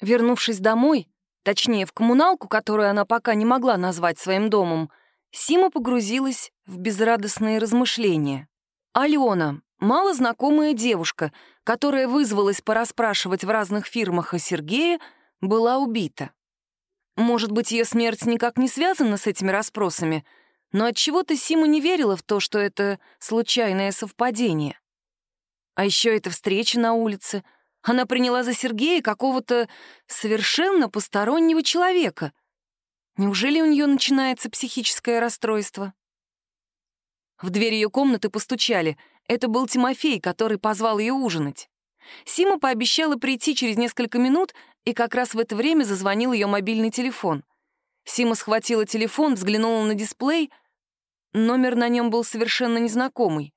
Вернувшись домой, точнее, в коммуналку, которую она пока не могла назвать своим домом, Сима погрузилась в безрадостные размышления. Алена, малознакомая девушка, которая вызвалась порасспрашивать в разных фирмах о Сергее, была убита. Может быть, ее смерть никак не связана с этими расспросами, но отчего-то Сима не верила в то, что это случайное совпадение. А еще эта встреча на улице. Она приняла за Сергея какого-то совершенно постороннего человека. Неужели у нее начинается психическое расстройство? В дверь ее комнаты постучали. Это был Тимофей, который позвал ее ужинать. Сима пообещала прийти через несколько минут, и как раз в это время зазвонил ее мобильный телефон. Сима схватила телефон, взглянула на дисплей. Номер на нем был совершенно незнакомый.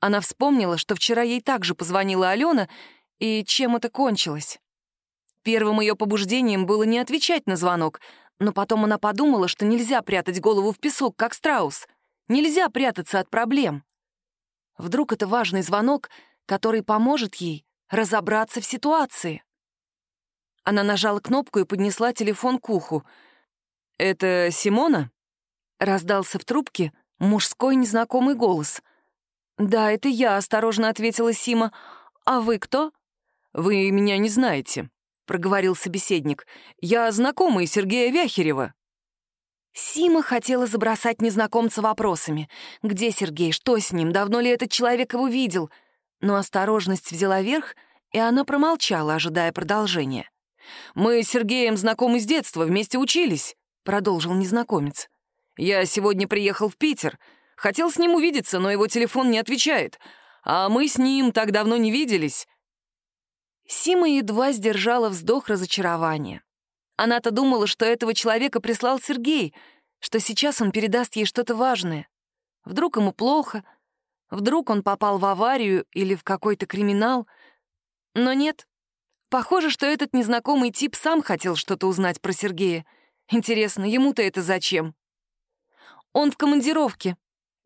Она вспомнила, что вчера ей также позвонила Алена, и чем это кончилось. Первым ее побуждением было не отвечать на звонок, но потом она подумала, что нельзя прятать голову в песок, как страус. Нельзя прятаться от проблем. Вдруг это важный звонок, который поможет ей разобраться в ситуации. Она нажала кнопку и поднесла телефон к уху. «Это Симона?» — раздался в трубке мужской незнакомый голос. «Да, это я», — осторожно ответила Сима. «А вы кто?» «Вы меня не знаете», — проговорил собеседник. «Я знакомый Сергея Вяхерева». Сима хотела забросать незнакомца вопросами. Где Сергей? Что с ним? Давно ли этот человек его видел? Но осторожность взяла верх, и она промолчала, ожидая продолжения. «Мы с Сергеем знакомы с детства, вместе учились», — продолжил незнакомец. «Я сегодня приехал в Питер. Хотел с ним увидеться, но его телефон не отвечает. А мы с ним так давно не виделись». Сима едва сдержала вздох разочарования. Она-то думала, что этого человека прислал Сергей, что сейчас он передаст ей что-то важное. Вдруг ему плохо, вдруг он попал в аварию или в какой-то криминал. Но нет. Похоже, что этот незнакомый тип сам хотел что-то узнать про Сергея. Интересно, ему-то это зачем? Он в командировке,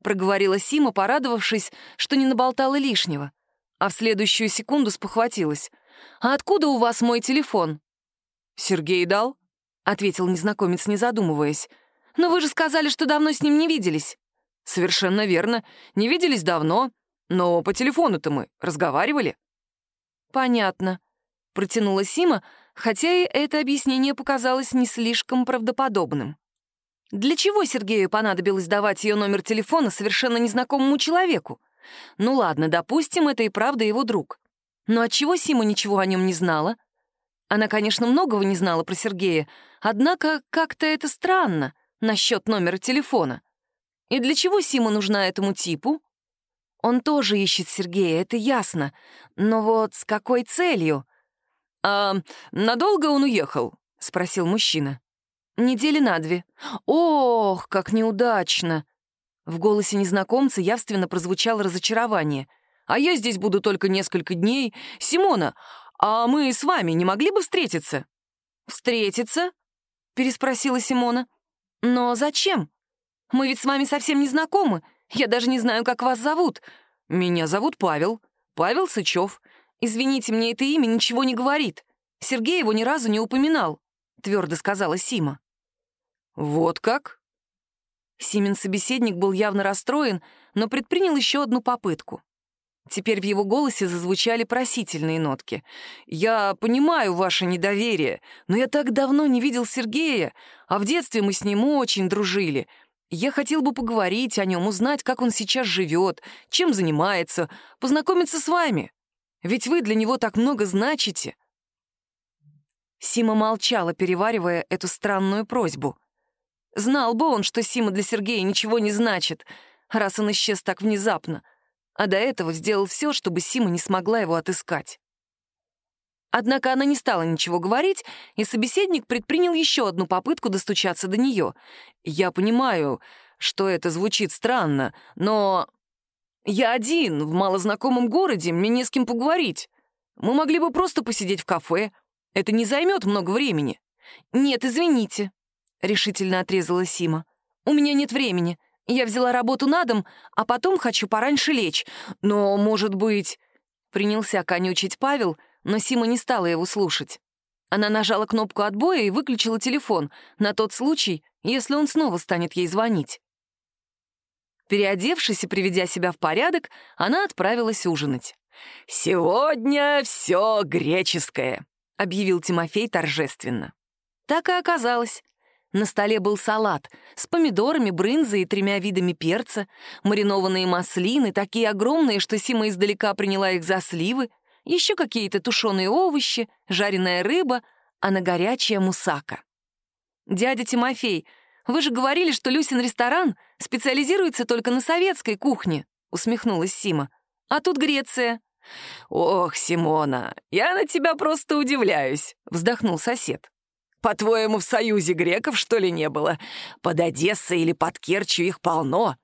проговорила Сима, порадовавшись, что не наболтала лишнего. А в следующую секунду спохватилась. «А откуда у вас мой телефон?» «Сергей дал?» — ответил незнакомец, не задумываясь. «Но вы же сказали, что давно с ним не виделись». «Совершенно верно. Не виделись давно. Но по телефону-то мы разговаривали». «Понятно», — протянула Сима, хотя и это объяснение показалось не слишком правдоподобным. Для чего Сергею понадобилось давать ее номер телефона совершенно незнакомому человеку? Ну ладно, допустим, это и правда его друг. Но отчего Сима ничего о нем не знала? Она, конечно, многого не знала про Сергея, однако как-то это странно насчет номера телефона. И для чего Сима нужна этому типу? Он тоже ищет Сергея, это ясно. Но вот с какой целью? «А надолго он уехал?» — спросил мужчина. Недели на две. Ох, как неудачно. В голосе незнакомца явственно прозвучало разочарование. А я здесь буду только несколько дней. Симона, а мы с вами не могли бы встретиться? Встретиться? Переспросила Симона. Но зачем? Мы ведь с вами совсем не знакомы. Я даже не знаю, как вас зовут. Меня зовут Павел. Павел Сычев. Извините, мне это имя ничего не говорит. Сергей его ни разу не упоминал, твердо сказала Сима. «Вот как?» Симин собеседник был явно расстроен, но предпринял еще одну попытку. Теперь в его голосе зазвучали просительные нотки. «Я понимаю ваше недоверие, но я так давно не видел Сергея, а в детстве мы с ним очень дружили. Я хотел бы поговорить о нем, узнать, как он сейчас живет, чем занимается, познакомиться с вами. Ведь вы для него так много значите». Сима молчала, переваривая эту странную просьбу. Знал бы он, что Сима для Сергея ничего не значит, раз он исчез так внезапно, а до этого сделал все, чтобы Сима не смогла его отыскать. Однако она не стала ничего говорить, и собеседник предпринял еще одну попытку достучаться до нее. «Я понимаю, что это звучит странно, но я один, в малознакомом городе, мне не с кем поговорить. Мы могли бы просто посидеть в кафе. Это не займет много времени». «Нет, извините», решительно отрезала Сима. «У меня нет времени. Я взяла работу на дом, а потом хочу пораньше лечь. Но, может быть...» Принялся конючить Павел, но Сима не стала его слушать. Она нажала кнопку отбоя и выключила телефон на тот случай, если он снова станет ей звонить. Переодевшись и приведя себя в порядок, она отправилась ужинать. «Сегодня все греческое», — объявил Тимофей торжественно. Так и оказалось. На столе был салат с помидорами, брынзой и тремя видами перца, маринованные маслины, такие огромные, что Сима издалека приняла их за сливы, еще какие-то тушеные овощи, жареная рыба, а на горячая мусака. «Дядя Тимофей, вы же говорили, что Люсин ресторан специализируется только на советской кухне», — усмехнулась Сима. «А тут Греция». «Ох, Симона, я на тебя просто удивляюсь», — вздохнул сосед. «По-твоему, в Союзе греков, что ли, не было? Под Одессой или под Керчью их полно.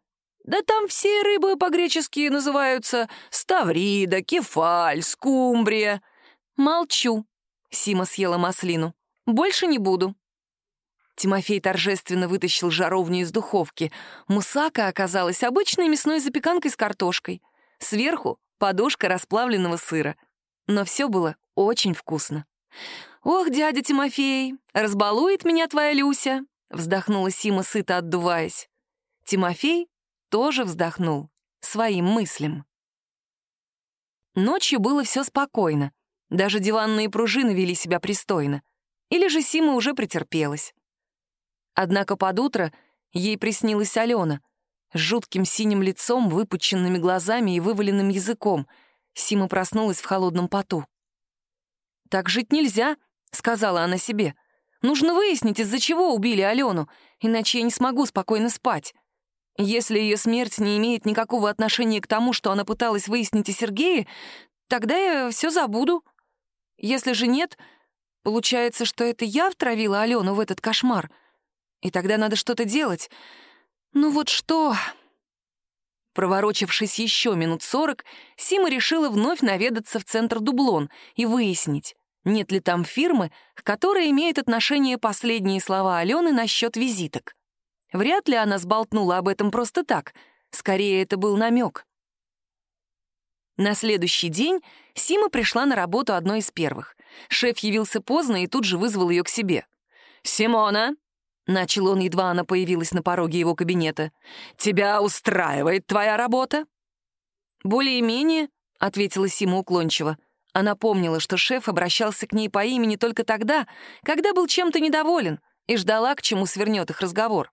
Да там все рыбы по-гречески называются ставрида, кефаль, скумбрия. Молчу. Сима съела маслину. Больше не буду. Тимофей торжественно вытащил жаровню из духовки. Мусака оказалась обычной мясной запеканкой с картошкой. Сверху подушка расплавленного сыра. Но все было очень вкусно. «Ох, дядя Тимофей, разбалует меня твоя Люся!» вздохнула Сима, сыто отдуваясь. Тимофей тоже вздохнул своим мыслям. Ночью было все спокойно. Даже диванные пружины вели себя пристойно. Или же Сима уже претерпелась. Однако под утро ей приснилась Алена с жутким синим лицом, выпученными глазами и вываленным языком. Сима проснулась в холодном поту. «Так жить нельзя», — сказала она себе. «Нужно выяснить, из-за чего убили Алену, иначе я не смогу спокойно спать. Если ее смерть не имеет никакого отношения к тому, что она пыталась выяснить о Сергее, тогда я все забуду. Если же нет, получается, что это я втравила Алену в этот кошмар. И тогда надо что-то делать. Ну вот что... Проворочившись еще минут сорок, Сима решила вновь наведаться в центр Дублон и выяснить, нет ли там фирмы, к которой имеет отношение последние слова Алены насчет визиток. Вряд ли она сболтнула об этом просто так. Скорее, это был намек. На следующий день Сима пришла на работу одной из первых. Шеф явился поздно и тут же вызвал ее к себе. «Симона!» — начал он, едва она появилась на пороге его кабинета. «Тебя устраивает твоя работа?» «Более-менее», — ответила Сима уклончиво. Она помнила, что шеф обращался к ней по имени только тогда, когда был чем-то недоволен, и ждала, к чему свернет их разговор.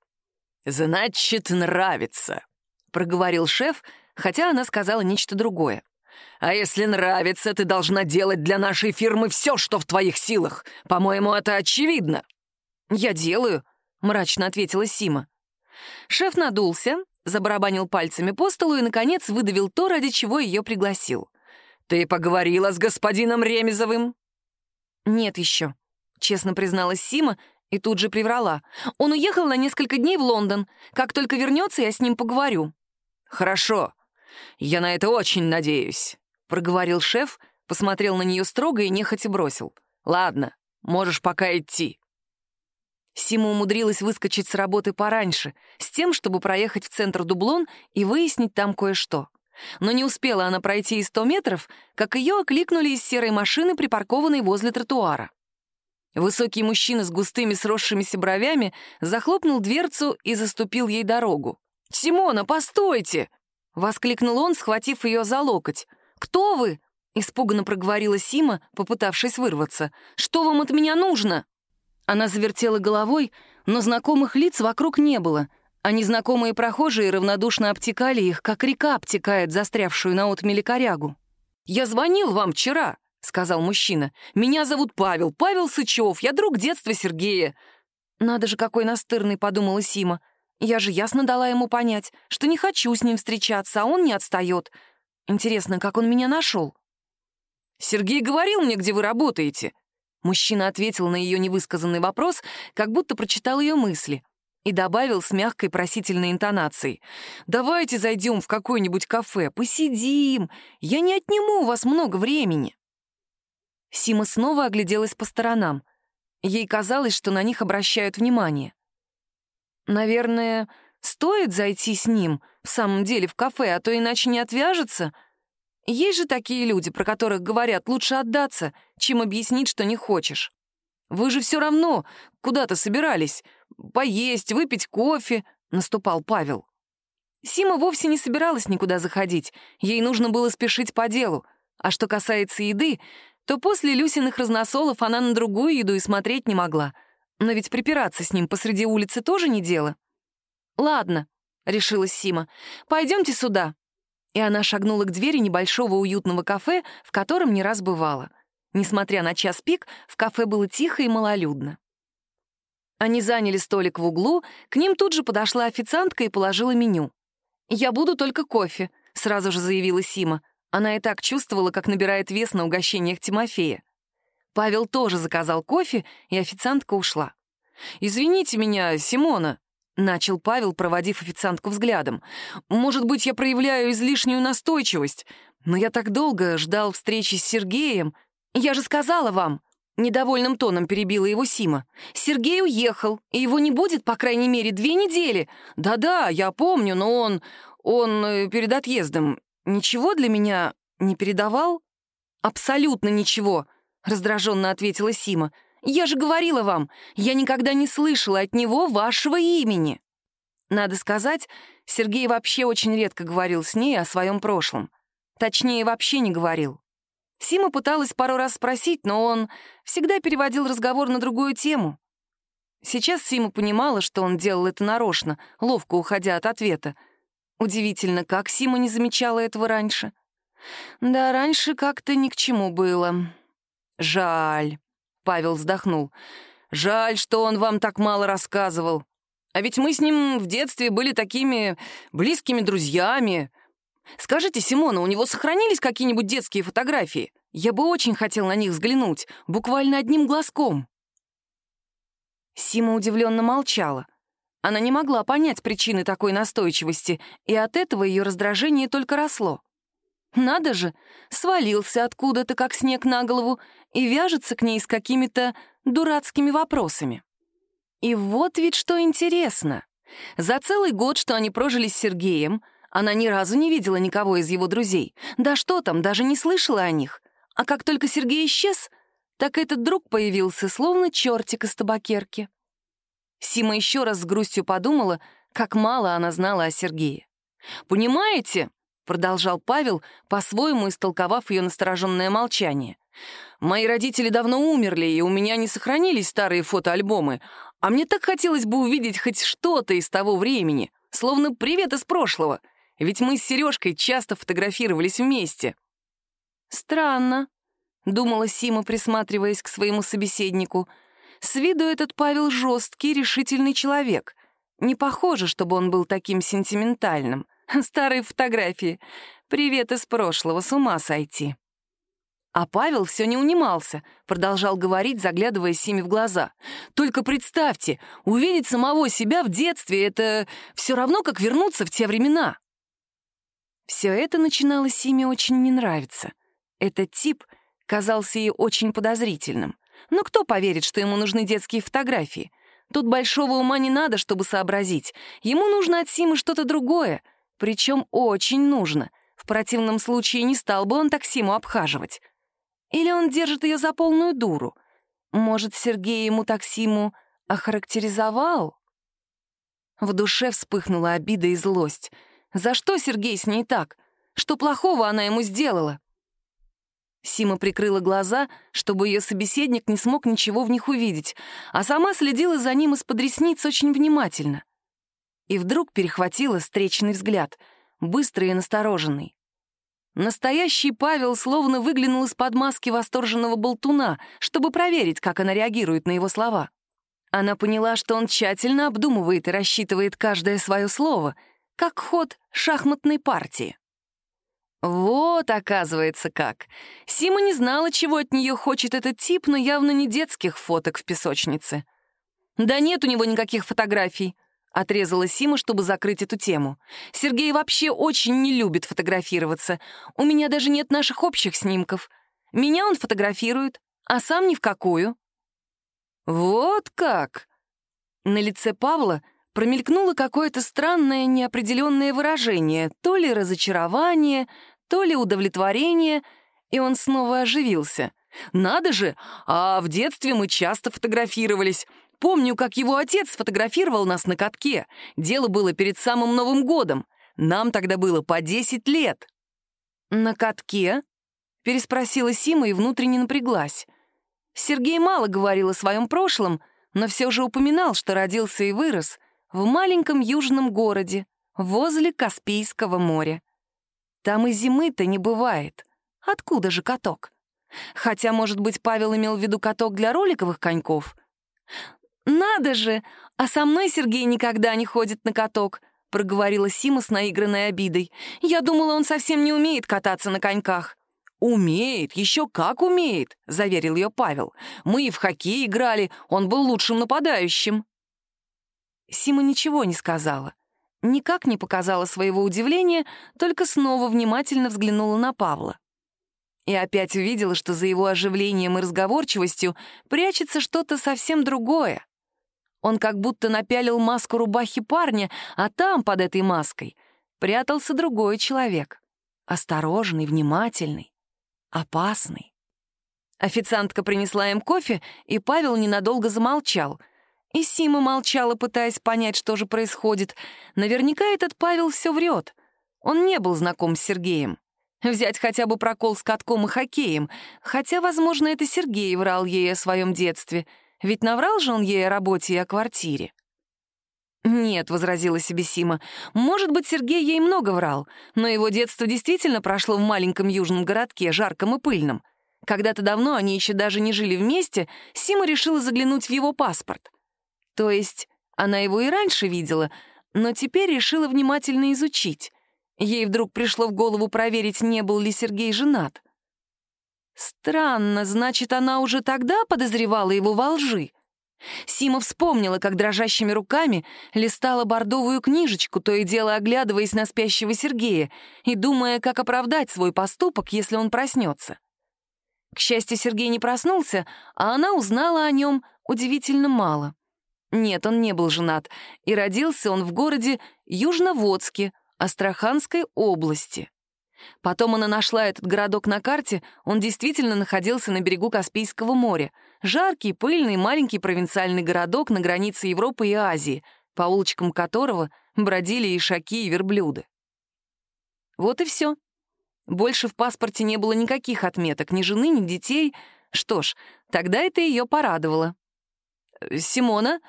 «Значит, нравится», — проговорил шеф, хотя она сказала нечто другое. «А если нравится, ты должна делать для нашей фирмы все, что в твоих силах. По-моему, это очевидно». «Я делаю», — мрачно ответила Сима. Шеф надулся, забарабанил пальцами по столу и, наконец, выдавил то, ради чего ее пригласил. «Ты поговорила с господином Ремезовым?» «Нет еще», — честно призналась Сима и тут же приврала. Он уехал на несколько дней в Лондон. Как только вернется, я с ним поговорю. «Хорошо. Я на это очень надеюсь», — проговорил шеф, посмотрел на нее строго и нехотя бросил. «Ладно, можешь пока идти». Сима умудрилась выскочить с работы пораньше, с тем, чтобы проехать в центр Дублон и выяснить там кое-что. Но не успела она пройти и сто метров, как ее окликнули из серой машины, припаркованной возле тротуара. Высокий мужчина с густыми сросшимися бровями захлопнул дверцу и заступил ей дорогу. «Симона, постойте!» — воскликнул он, схватив ее за локоть. «Кто вы?» — испуганно проговорила Сима, попытавшись вырваться. «Что вам от меня нужно?» Она завертела головой, но знакомых лиц вокруг не было, а незнакомые прохожие равнодушно обтекали их, как река обтекает застрявшую на отмеле корягу. «Я звонил вам вчера!» — сказал мужчина. «Меня зовут Павел, Павел Сычев, я друг детства Сергея». «Надо же, какой настырный», — подумала Сима. «Я же ясно дала ему понять, что не хочу с ним встречаться, а он не отстает. Интересно, как он меня нашел?» «Сергей говорил мне, где вы работаете». Мужчина ответил на ее невысказанный вопрос, как будто прочитал ее мысли, и добавил с мягкой просительной интонацией. «Давайте зайдем в какое-нибудь кафе, посидим. Я не отниму у вас много времени». Сима снова огляделась по сторонам. Ей казалось, что на них обращают внимание. «Наверное, стоит зайти с ним, в самом деле, в кафе, а то иначе не отвяжется? Есть же такие люди, про которых говорят, лучше отдаться, чем объяснить, что не хочешь». Вы же все равно куда-то собирались. Поесть, выпить кофе», — наступал Павел. Сима вовсе не собиралась никуда заходить, ей нужно было спешить по делу. А что касается еды, то после Люсиных разносолов она на другую еду и смотреть не могла. Но ведь припираться с ним посреди улицы тоже не дело. «Ладно», — решилась Сима, — «пойдемте сюда». И она шагнула к двери небольшого уютного кафе, в котором не раз бывала. Несмотря на час пик, в кафе было тихо и малолюдно. Они заняли столик в углу, к ним тут же подошла официантка и положила меню. «Я буду только кофе», — сразу же заявила Сима. Она и так чувствовала, как набирает вес на угощениях Тимофея. Павел тоже заказал кофе, и официантка ушла. «Извините меня, Симона», — начал Павел, проводив официантку взглядом. «Может быть, я проявляю излишнюю настойчивость, но я так долго ждал встречи с Сергеем. Я же сказала вам», — недовольным тоном перебила его Сима. «Сергей уехал, и его не будет, по крайней мере, две недели. Да-да, я помню, но он... он э, перед отъездом ничего для меня не передавал?» «Абсолютно ничего», — раздраженно ответила Сима. «Я же говорила вам, я никогда не слышала от него вашего имени». Надо сказать, Сергей вообще очень редко говорил с ней о своем прошлом. Точнее, вообще не говорил. Сима пыталась пару раз спросить, но он всегда переводил разговор на другую тему. Сейчас Сима понимала, что он делал это нарочно, ловко уходя от ответа. Удивительно, как Сима не замечала этого раньше. Да, раньше как-то ни к чему было. Жаль, Павел вздохнул. Жаль, что он вам так мало рассказывал. А ведь мы с ним в детстве были такими близкими друзьями. Скажите, Симона, у него сохранились какие-нибудь детские фотографии? Я бы очень хотел на них взглянуть, буквально одним глазком. Сима удивленно молчала. Она не могла понять причины такой настойчивости, и от этого ее раздражение только росло. Надо же, свалился откуда-то, как снег на голову, и вяжется к ней с какими-то дурацкими вопросами. И вот ведь что интересно. За целый год, что они прожили с Сергеем, она ни разу не видела никого из его друзей. Да что там, даже не слышала о них. А как только Сергей исчез, так этот друг появился, словно чертик из табакерки. Сима еще раз с грустью подумала, как мало она знала о Сергее. «Понимаете?» — продолжал Павел, по-своему истолковав ее настороженное молчание. «Мои родители давно умерли, и у меня не сохранились старые фотоальбомы, а мне так хотелось бы увидеть хоть что-то из того времени, словно привет из прошлого, ведь мы с Сережкой часто фотографировались вместе». «Странно», — думала Сима, присматриваясь к своему собеседнику — с виду этот Павел жесткий, решительный человек. Не похоже, чтобы он был таким сентиментальным. Старые фотографии. Привет из прошлого, с ума сойти. А Павел все не унимался, продолжал говорить, заглядывая Симе в глаза. «Только представьте, увидеть самого себя в детстве — это все равно, как вернуться в те времена». Все это начинало Симе очень не нравиться. Этот тип казался ей очень подозрительным. Но кто поверит, что ему нужны детские фотографии? Тут большого ума не надо, чтобы сообразить. Ему нужно от Симы что-то другое. Причем очень нужно. В противном случае не стал бы он так Симу обхаживать. Или он держит ее за полную дуру. Может, Сергей ему так Симу охарактеризовал? В душе вспыхнула обида и злость. За что Сергей с ней так? Что плохого она ему сделала? Сима прикрыла глаза, чтобы ее собеседник не смог ничего в них увидеть, а сама следила за ним из-под ресниц очень внимательно. И вдруг перехватила встречный взгляд, быстрый и настороженный. Настоящий Павел словно выглянул из-под маски восторженного болтуна, чтобы проверить, как она реагирует на его слова. Она поняла, что он тщательно обдумывает и рассчитывает каждое свое слово, как ход шахматной партии. Вот, оказывается, как. Сима не знала, чего от нее хочет этот тип, но явно не детских фоток в песочнице. «Да нет у него никаких фотографий», — отрезала Сима, чтобы закрыть эту тему. «Сергей вообще очень не любит фотографироваться. У меня даже нет наших общих снимков. Меня он фотографирует, а сам ни в какую». «Вот как!» На лице Павла промелькнуло какое-то странное неопределенное выражение, то ли разочарование, то ли удовлетворение, и он снова оживился. Надо же, а в детстве мы часто фотографировались. Помню, как его отец сфотографировал нас на катке. Дело было перед самым Новым годом. Нам тогда было по 10 лет». «На катке?» — переспросила Сима и внутренне напряглась. Сергей мало говорил о своем прошлом, но все же упоминал, что родился и вырос в маленьком южном городе, возле Каспийского моря. Там и зимы-то не бывает. Откуда же каток? Хотя, может быть, Павел имел в виду каток для роликовых коньков? «Надо же! А со мной Сергей никогда не ходит на каток», — проговорила Сима с наигранной обидой. «Я думала, он совсем не умеет кататься на коньках». «Умеет, еще как умеет», — заверил ее Павел. «Мы и в хоккей играли, он был лучшим нападающим». Сима ничего не сказала. Никак не показала своего удивления, только снова внимательно взглянула на Павла. И опять увидела, что за его оживлением и разговорчивостью прячется что-то совсем другое. Он как будто напялил маску рубахи парня, а там, под этой маской, прятался другой человек. Осторожный, внимательный, опасный. Официантка принесла им кофе, и Павел ненадолго замолчал. И Сима молчала, пытаясь понять, что же происходит. Наверняка этот Павел все врет. Он не был знаком с Сергеем. Взять хотя бы прокол с катком и хоккеем, хотя, возможно, это Сергей врал ей о своем детстве — ведь наврал же он ей о работе и о квартире. «Нет», — возразила себе Сима, — «может быть, Сергей ей много врал, но его детство действительно прошло в маленьком южном городке, жарком и пыльном. Когда-то давно они еще даже не жили вместе, Сима решила заглянуть в его паспорт. То есть она его и раньше видела, но теперь решила внимательно изучить. Ей вдруг пришло в голову проверить, не был ли Сергей женат. Странно, значит, она уже тогда подозревала его во лжи. Сима вспомнила, как дрожащими руками листала бордовую книжечку, то и дело оглядываясь на спящего Сергея и думая, как оправдать свой поступок, если он проснется. К счастью, Сергей не проснулся, а она узнала о нем удивительно мало. Нет, он не был женат, и родился он в городе Южноводске, Астраханской области. Потом она нашла этот городок на карте, он действительно находился на берегу Каспийского моря. Жаркий, пыльный, маленький провинциальный городок на границе Европы и Азии, по улочкам которого бродили ишаки и верблюды. Вот и все. Больше в паспорте не было никаких отметок, ни жены, ни детей. Что ж, тогда это ее порадовало. «Симона,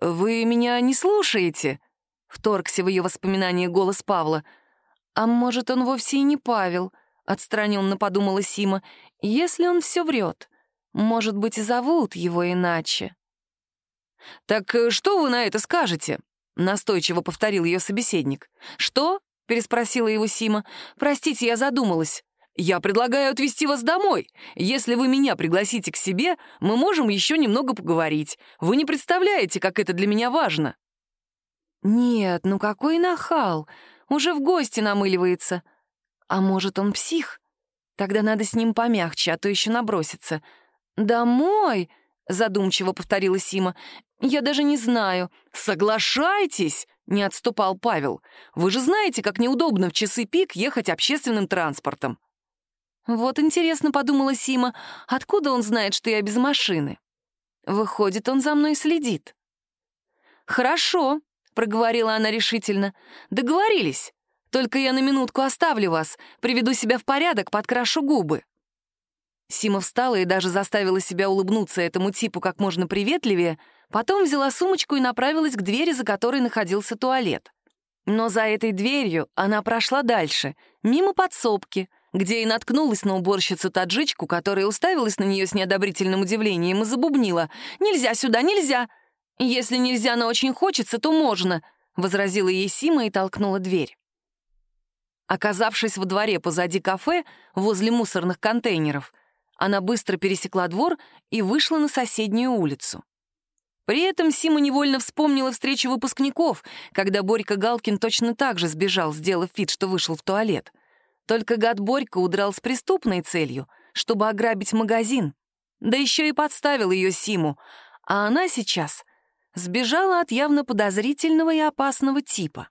вы меня не слушаете?» — вторгся в ее воспоминания голос Павла — «А может, он вовсе и не Павел?» — отстраненно подумала Сима. «Если он все врет, может быть, и зовут его иначе». «Так э, что вы на это скажете?» — настойчиво повторил ее собеседник. «Что?» — переспросила его Сима. «Простите, я задумалась. Я предлагаю отвезти вас домой. Если вы меня пригласите к себе, мы можем еще немного поговорить. Вы не представляете, как это для меня важно». «Нет, ну какой нахал!» Уже в гости намыливается. А может, он псих? Тогда надо с ним помягче, а то еще набросится. «Домой?» — задумчиво повторила Сима. «Я даже не знаю». «Соглашайтесь!» — не отступал Павел. «Вы же знаете, как неудобно в часы пик ехать общественным транспортом». «Вот интересно», — подумала Сима, — «откуда он знает, что я без машины?» «Выходит, он за мной следит». «Хорошо», проговорила она решительно. «Договорились. Только я на минутку оставлю вас, приведу себя в порядок, подкрашу губы». Сима встала и даже заставила себя улыбнуться этому типу как можно приветливее, потом взяла сумочку и направилась к двери, за которой находился туалет. Но за этой дверью она прошла дальше, мимо подсобки, где и наткнулась на уборщицу-таджичку, которая уставилась на нее с неодобрительным удивлением и забубнила. «Нельзя сюда, нельзя! «Если нельзя, но очень хочется, то можно», — возразила ей Сима и толкнула дверь. Оказавшись во дворе позади кафе, возле мусорных контейнеров, она быстро пересекла двор и вышла на соседнюю улицу. При этом Сима невольно вспомнила встречу выпускников, когда Борька Галкин точно так же сбежал, сделав вид, что вышел в туалет. Только гад Борька удрал с преступной целью, чтобы ограбить магазин. Да еще и подставил ее Симу, а она сейчас сбежала от явно подозрительного и опасного типа.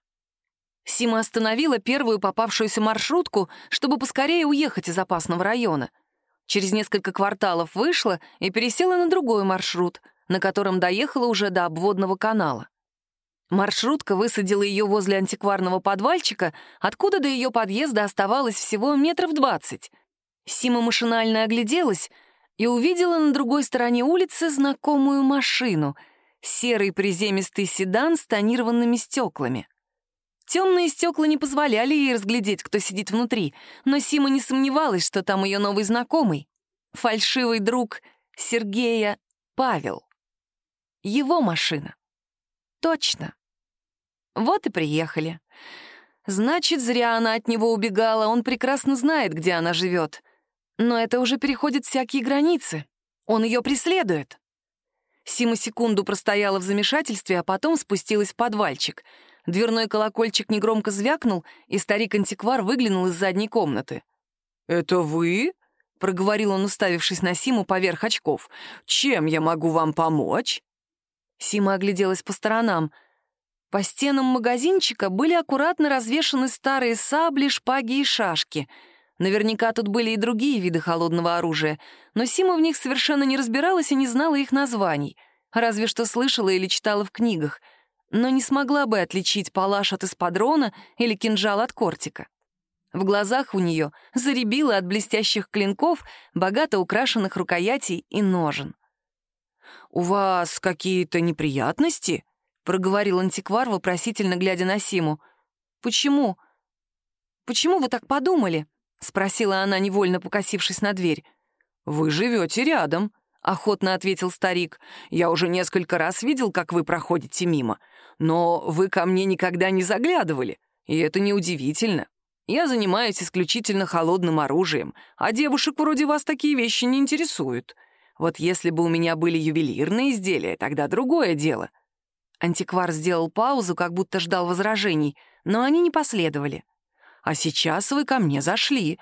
Сима остановила первую попавшуюся маршрутку, чтобы поскорее уехать из опасного района. Через несколько кварталов вышла и пересела на другой маршрут, на котором доехала уже до обводного канала. Маршрутка высадила ее возле антикварного подвальчика, откуда до ее подъезда оставалось всего метров двадцать. Сима машинально огляделась и увидела на другой стороне улицы знакомую машину — серый приземистый седан с тонированными стеклами. Темные стекла не позволяли ей разглядеть, кто сидит внутри, но Сима не сомневалась, что там ее новый знакомый — фальшивый друг Сергея Павел. Его машина. Точно. Вот и приехали. Значит, зря она от него убегала, он прекрасно знает, где она живет. Но это уже переходит всякие границы. Он ее преследует. Сима секунду простояла в замешательстве, а потом спустилась в подвальчик — Дверной колокольчик негромко звякнул, и старик-антиквар выглянул из задней комнаты. «Это вы?» — проговорил он, уставившись на Симу поверх очков. «Чем я могу вам помочь?» Сима огляделась по сторонам. По стенам магазинчика были аккуратно развешаны старые сабли, шпаги и шашки. Наверняка тут были и другие виды холодного оружия, но Сима в них совершенно не разбиралась и не знала их названий, разве что слышала или читала в книгах — но не смогла бы отличить палаш от эспадрона или кинжал от кортика. В глазах у нее заребило от блестящих клинков, богато украшенных рукоятей и ножен. «У вас какие-то неприятности?» — проговорил антиквар, вопросительно глядя на Симу. «Почему? Почему вы так подумали?» — спросила она, невольно покосившись на дверь. «Вы живете рядом», — охотно ответил старик. «Я уже несколько раз видел, как вы проходите мимо. Но вы ко мне никогда не заглядывали, и это неудивительно. Я занимаюсь исключительно холодным оружием, а девушек вроде вас такие вещи не интересуют. Вот если бы у меня были ювелирные изделия, тогда другое дело». Антиквар сделал паузу, как будто ждал возражений, но они не последовали. «А сейчас вы ко мне зашли,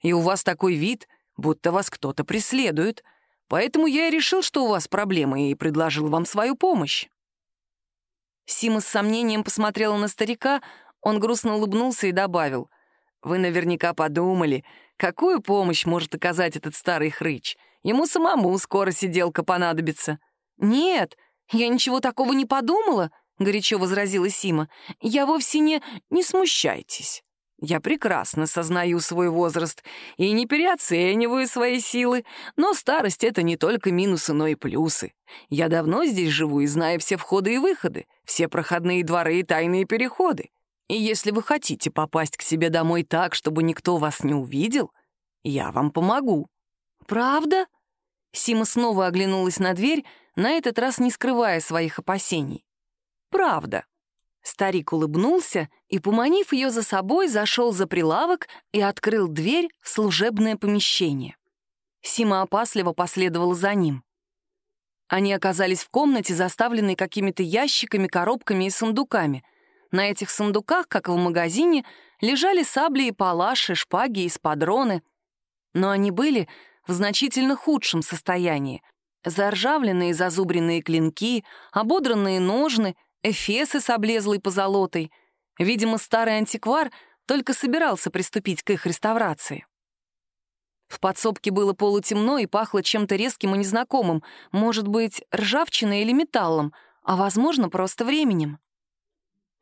и у вас такой вид, будто вас кто-то преследует, поэтому я и решил, что у вас проблемы, и предложил вам свою помощь». Сима с сомнением посмотрела на старика, он грустно улыбнулся и добавил. «Вы наверняка подумали, какую помощь может оказать этот старый хрыч. Ему самому скоро сиделка понадобится». «Нет, я ничего такого не подумала», — горячо возразила Сима. «Я вовсе не... Не смущайтесь. Я прекрасно сознаю свой возраст и не переоцениваю свои силы, но старость — это не только минусы, но и плюсы. Я давно здесь живу и знаю все входы и выходы, все проходные дворы и тайные переходы. И если вы хотите попасть к себе домой так, чтобы никто вас не увидел, я вам помогу». «Правда?» Сима снова оглянулась на дверь, на этот раз не скрывая своих опасений. «Правда». Старик улыбнулся и, поманив ее за собой, зашел за прилавок и открыл дверь в служебное помещение. Сима опасливо последовала за ним. Они оказались в комнате, заставленной какими-то ящиками, коробками и сундуками. На этих сундуках, как и в магазине, лежали сабли и палаши, шпаги и спадроны. Но они были в значительно худшем состоянии. Заржавленные зазубренные клинки, ободранные ножны — эфесы с облезлой позолотой. Видимо, старый антиквар только собирался приступить к их реставрации. В подсобке было полутемно и пахло чем-то резким и незнакомым, может быть, ржавчиной или металлом, а, возможно, просто временем.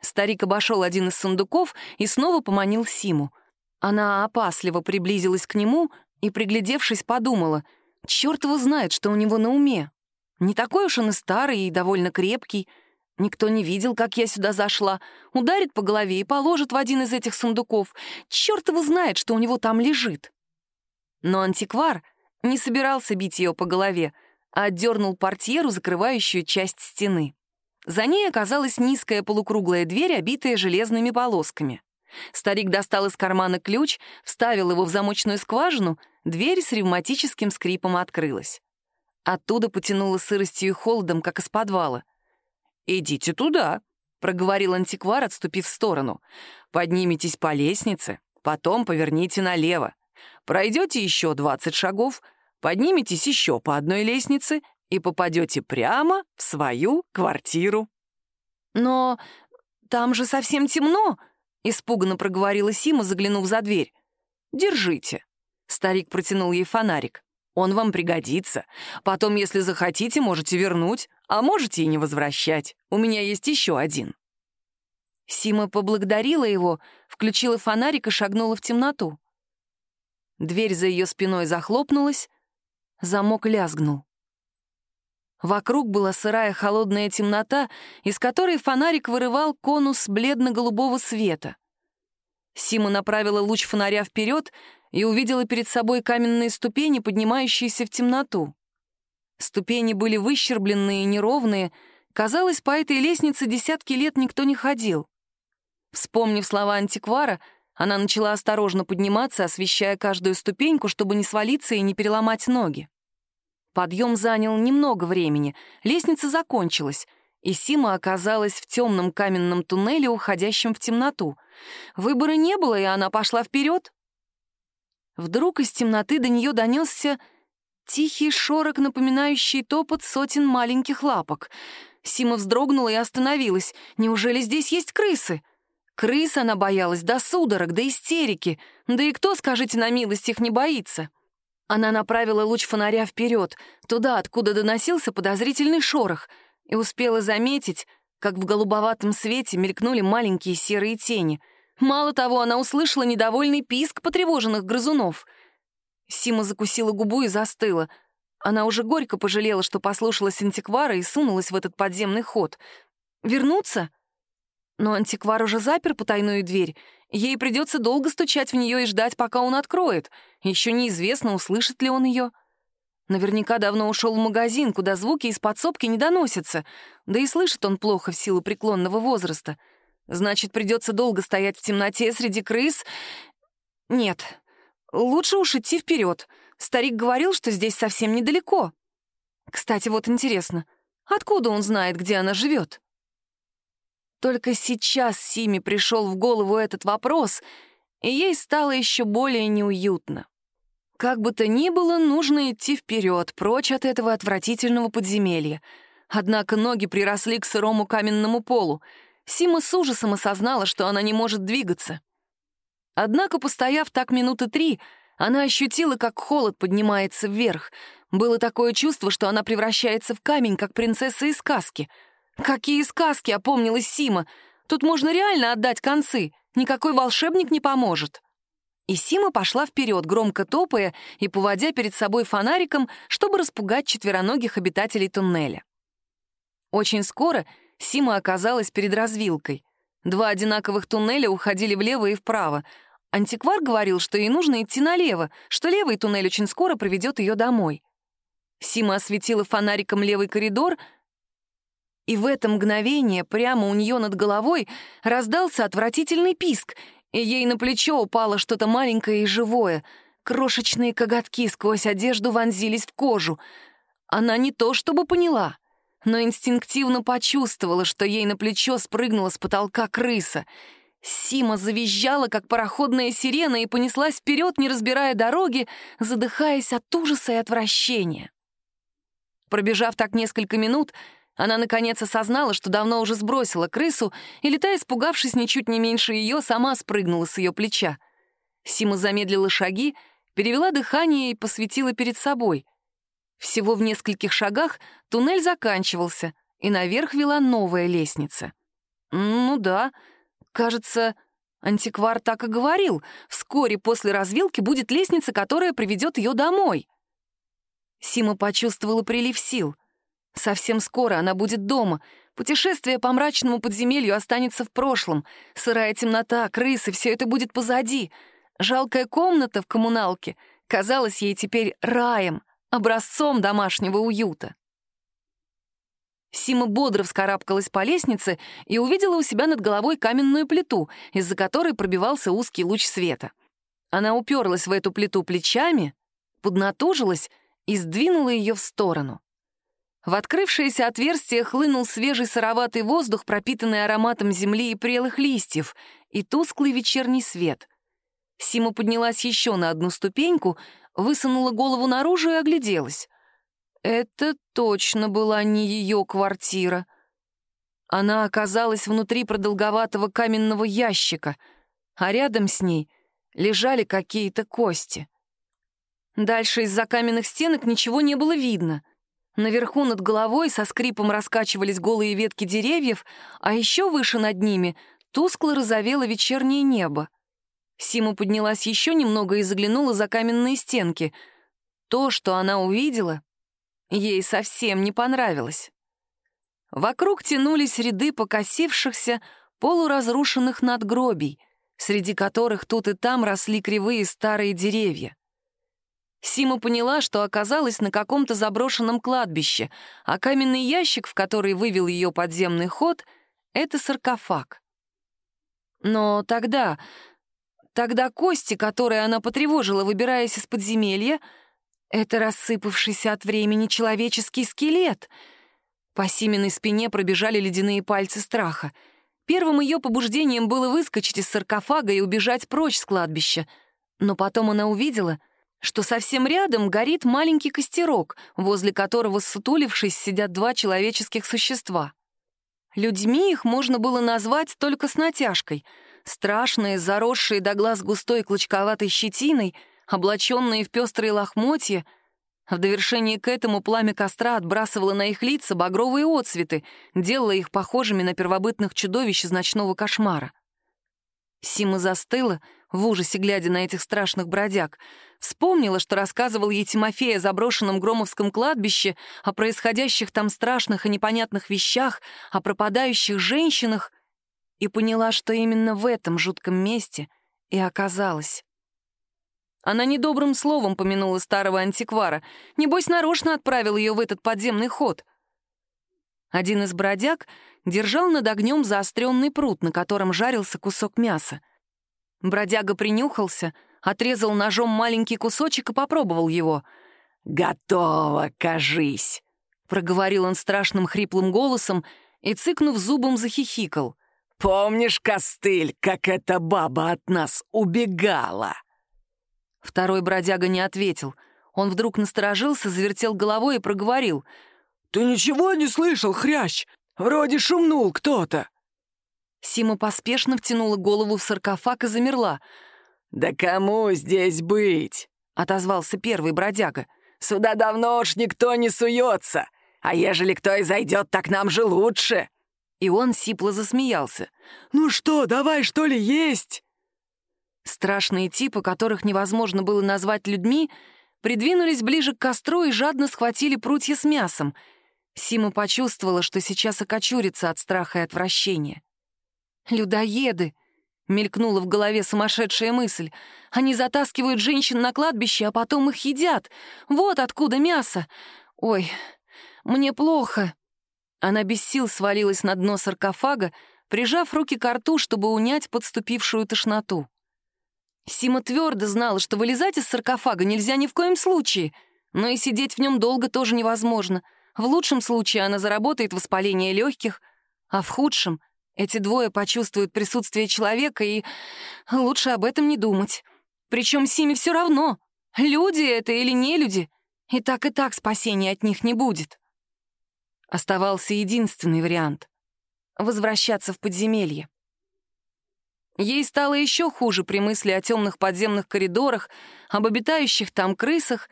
Старик обошел один из сундуков и снова поманил Симу. Она опасливо приблизилась к нему и, приглядевшись, подумала, черт его знает, что у него на уме. Не такой уж он и старый, и довольно крепкий — Никто не видел, как я сюда зашла. Ударит по голове и положит в один из этих сундуков. Черт его знает, что у него там лежит. Но антиквар не собирался бить ее по голове, а отдернул портьеру, закрывающую часть стены. За ней оказалась низкая полукруглая дверь, обитая железными полосками. Старик достал из кармана ключ, вставил его в замочную скважину, дверь с ревматическим скрипом открылась. Оттуда потянуло сыростью и холодом, как из подвала. «Идите туда», — проговорил антиквар, отступив в сторону. «Поднимитесь по лестнице, потом поверните налево. Пройдете еще 20 шагов, подниметесь еще по одной лестнице и попадете прямо в свою квартиру». «Но там же совсем темно», — испуганно проговорила Сима, заглянув за дверь. «Держите. Старик протянул ей фонарик. «Он вам пригодится. Потом, если захотите, можете вернуть, а можете и не возвращать. У меня есть еще один». Сима поблагодарила его, включила фонарик и шагнула в темноту. Дверь за ее спиной захлопнулась, замок лязгнул. Вокруг была сырая холодная темнота, из которой фонарик вырывал конус бледно-голубого света. Сима направила луч фонаря вперед и увидела перед собой каменные ступени, поднимающиеся в темноту. Ступени были выщербленные и неровные, казалось, по этой лестнице десятки лет никто не ходил. Вспомнив слова антиквара, она начала осторожно подниматься, освещая каждую ступеньку, чтобы не свалиться и не переломать ноги. Подъем занял немного времени, лестница закончилась, и Сима оказалась в темном каменном туннеле, уходящем в темноту. Выбора не было, и она пошла вперед. Вдруг из темноты до нее донесся тихий шорох, напоминающий топот сотен маленьких лапок. Сима вздрогнула и остановилась. Неужели здесь есть крысы? Крыс она боялась до судорог, до истерики. Да и кто, скажите на милость, их не боится? Она направила луч фонаря вперед, туда, откуда доносился подозрительный шорох, и успела заметить, как в голубоватом свете мелькнули маленькие серые тени. Мало того, она услышала недовольный писк потревоженных грызунов. Сима закусила губу и застыла. Она уже горько пожалела, что послушалась антиквара и сунулась в этот подземный ход. Вернуться? Но антиквар уже запер потайную дверь. Ей придется долго стучать в нее и ждать, пока он откроет. Еще неизвестно, услышит ли он ее. Наверняка давно ушел в магазин, куда звуки из подсобки не доносятся. Да и слышит он плохо в силу преклонного возраста. Значит, придется долго стоять в темноте среди крыс. Нет, лучше уж идти вперед. Старик говорил, что здесь совсем недалеко. Кстати, вот интересно, откуда он знает, где она живет? Только сейчас Симе пришел в голову этот вопрос, и ей стало еще более неуютно. Как бы то ни было, нужно идти вперед, прочь от этого отвратительного подземелья. Однако ноги приросли к сырому каменному полу. Сима с ужасом осознала, что она не может двигаться. Однако, постояв так минуты три, она ощутила, как холод поднимается вверх. Было такое чувство, что она превращается в камень, как принцесса из сказки — «Какие сказки!» — опомнилась Сима. «Тут можно реально отдать концы. Никакой волшебник не поможет». И Сима пошла вперед, громко топая и поводя перед собой фонариком, чтобы распугать четвероногих обитателей туннеля. Очень скоро Сима оказалась перед развилкой. Два одинаковых туннеля уходили влево и вправо. Антиквар говорил, что ей нужно идти налево, что левый туннель очень скоро приведет ее домой. Сима осветила фонариком левый коридор — и в это мгновение прямо у нее над головой раздался отвратительный писк, и ей на плечо упало что-то маленькое и живое. Крошечные коготки сквозь одежду вонзились в кожу. Она не то чтобы поняла, но инстинктивно почувствовала, что ей на плечо спрыгнула с потолка крыса. Сима завизжала, как пароходная сирена, и понеслась вперед, не разбирая дороги, задыхаясь от ужаса и отвращения. Пробежав так несколько минут, она, наконец, осознала, что давно уже сбросила крысу, и, летая, испугавшись ничуть не меньше ее, сама спрыгнула с ее плеча. Сима замедлила шаги, перевела дыхание и посветила перед собой. Всего в нескольких шагах туннель заканчивался, и наверх вела новая лестница. Ну да, кажется, антиквар так и говорил. Вскоре после развилки будет лестница, которая приведет ее домой. Сима почувствовала прилив сил — Совсем скоро она будет дома. Путешествие по мрачному подземелью останется в прошлом. Сырая темнота, крысы — все это будет позади. Жалкая комната в коммуналке казалась ей теперь раем, образцом домашнего уюта. Сима бодро вскарабкалась по лестнице и увидела у себя над головой каменную плиту, из-за которой пробивался узкий луч света. Она уперлась в эту плиту плечами, поднатужилась и сдвинула ее в сторону. В открывшееся отверстие хлынул свежий сыроватый воздух, пропитанный ароматом земли и прелых листьев, и тусклый вечерний свет. Сима поднялась еще на одну ступеньку, высунула голову наружу и огляделась. Это точно была не ее квартира. Она оказалась внутри продолговатого каменного ящика, а рядом с ней лежали какие-то кости. Дальше из-за каменных стенок ничего не было видно. Наверху над головой со скрипом раскачивались голые ветки деревьев, а еще выше над ними тускло розовело вечернее небо. Сима поднялась еще немного и заглянула за каменные стенки. То, что она увидела, ей совсем не понравилось. Вокруг тянулись ряды покосившихся, полуразрушенных надгробий, среди которых тут и там росли кривые старые деревья. Сима поняла, что оказалась на каком-то заброшенном кладбище, а каменный ящик, в который вывел ее подземный ход, — это саркофаг. Но тогда, тогда кости, которые она потревожила, выбираясь из подземелья, это рассыпавшийся от времени человеческий скелет. По Симиной спине пробежали ледяные пальцы страха. Первым ее побуждением было выскочить из саркофага и убежать прочь с кладбища. Но потом она увидела — что совсем рядом горит маленький костерок, возле которого, сутулившись, сидят два человеческих существа. Людьми их можно было назвать только с натяжкой. Страшные, заросшие до глаз густой клочковатой щетиной, облаченные в пестрые лохмотья. В довершение к этому пламя костра отбрасывало на их лица багровые отцветы, делая их похожими на первобытных чудовищ из ночного кошмара. Сима застыла, в ужасе глядя на этих страшных бродяг — Вспомнила, что рассказывал ей Тимофей о заброшенном Громовском кладбище, о происходящих там страшных и непонятных вещах, о пропадающих женщинах, и поняла, что именно в этом жутком месте и оказалась. Она недобрым словом помянула старого антиквара, небось нарочно отправил ее в этот подземный ход. Один из бродяг держал над огнем заостренный пруд, на котором жарился кусок мяса. Бродяга принюхался — отрезал ножом маленький кусочек и попробовал его. «Готово, кажись!» — проговорил он страшным хриплым голосом и, цыкнув зубом, захихикал. «Помнишь, костыль, как эта баба от нас убегала?» Второй бродяга не ответил. Он вдруг насторожился, завертел головой и проговорил. «Ты ничего не слышал, хрящ? Вроде шумнул кто-то». Сима поспешно втянула голову в саркофаг и замерла — «Да кому здесь быть?» — отозвался первый бродяга. «Сюда давно уж никто не суется, а ежели кто и зайдет, так нам же лучше!» И он сипло засмеялся. «Ну что, давай что ли есть?» Страшные типы, которых невозможно было назвать людьми, придвинулись ближе к костру и жадно схватили прутья с мясом. Сима почувствовала, что сейчас окочурится от страха и отвращения. «Людоеды!» Мелькнула в голове сумасшедшая мысль. Они затаскивают женщин на кладбище, а потом их едят. Вот откуда мясо. Ой, мне плохо. Она без сил свалилась на дно саркофага, прижав руки к рту, чтобы унять подступившую тошноту. Сима твердо знала, что вылезать из саркофага нельзя ни в коем случае, но и сидеть в нем долго тоже невозможно. В лучшем случае она заработает воспаление легких, а в худшем эти двое почувствуют присутствие человека, и лучше об этом не думать. Причем Симе все равно, люди это или не люди, и так и так спасения от них не будет. Оставался единственный вариант — возвращаться в подземелье. Ей стало еще хуже при мысли о темных подземных коридорах, об обитающих там крысах,